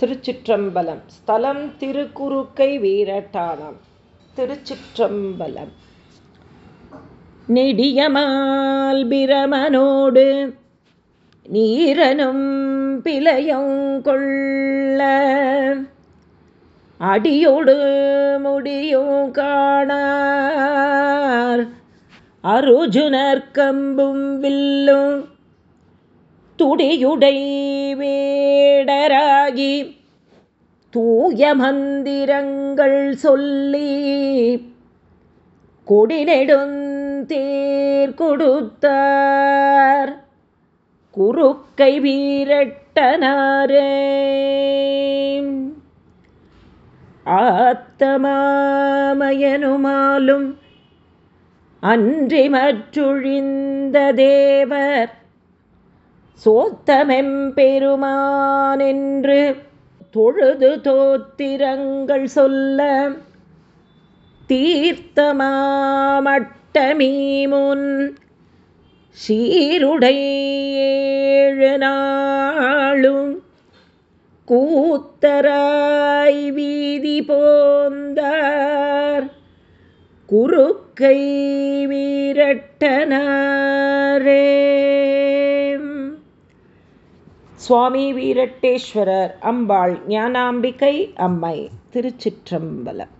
திருச்சிற்றம்பலம். ஸ்தலம் திருக்குறுக்கை வீரட்டானம் திருச்சிற்றம்பலம். நெடியமால் பிரமனோடு நீரனும் பிழையொங்கொள்ள அடியோடு முடியும் காணார். அருஜுனர் கம்பும் வில்லும் துடியுடை வேடராகி தூய மந்திரங்கள் சொல்லி கொடிநெடுந்தேர் கொடுத்தார். குறுக்கை வீரட்டனாரே. ஆத்தமாமயனுமாலும் அன்றி மற்றொழிந்த தேவர் சோத்தமெம்பெருமானென்று தொழுது தோத்திரங்கள் சொல்ல தீர்த்தமாமட்டமீமுன் சீருடை ஏழு நாளும் கூத்தராய் வீதி போந்தார். குறுக்கை வீரட்டனாரே. சுவாமி வீரட்டேஸ்வரர் அம்பாள் ஞானாம்பிகை அம்மை திருச்சிற்றம்பலம்.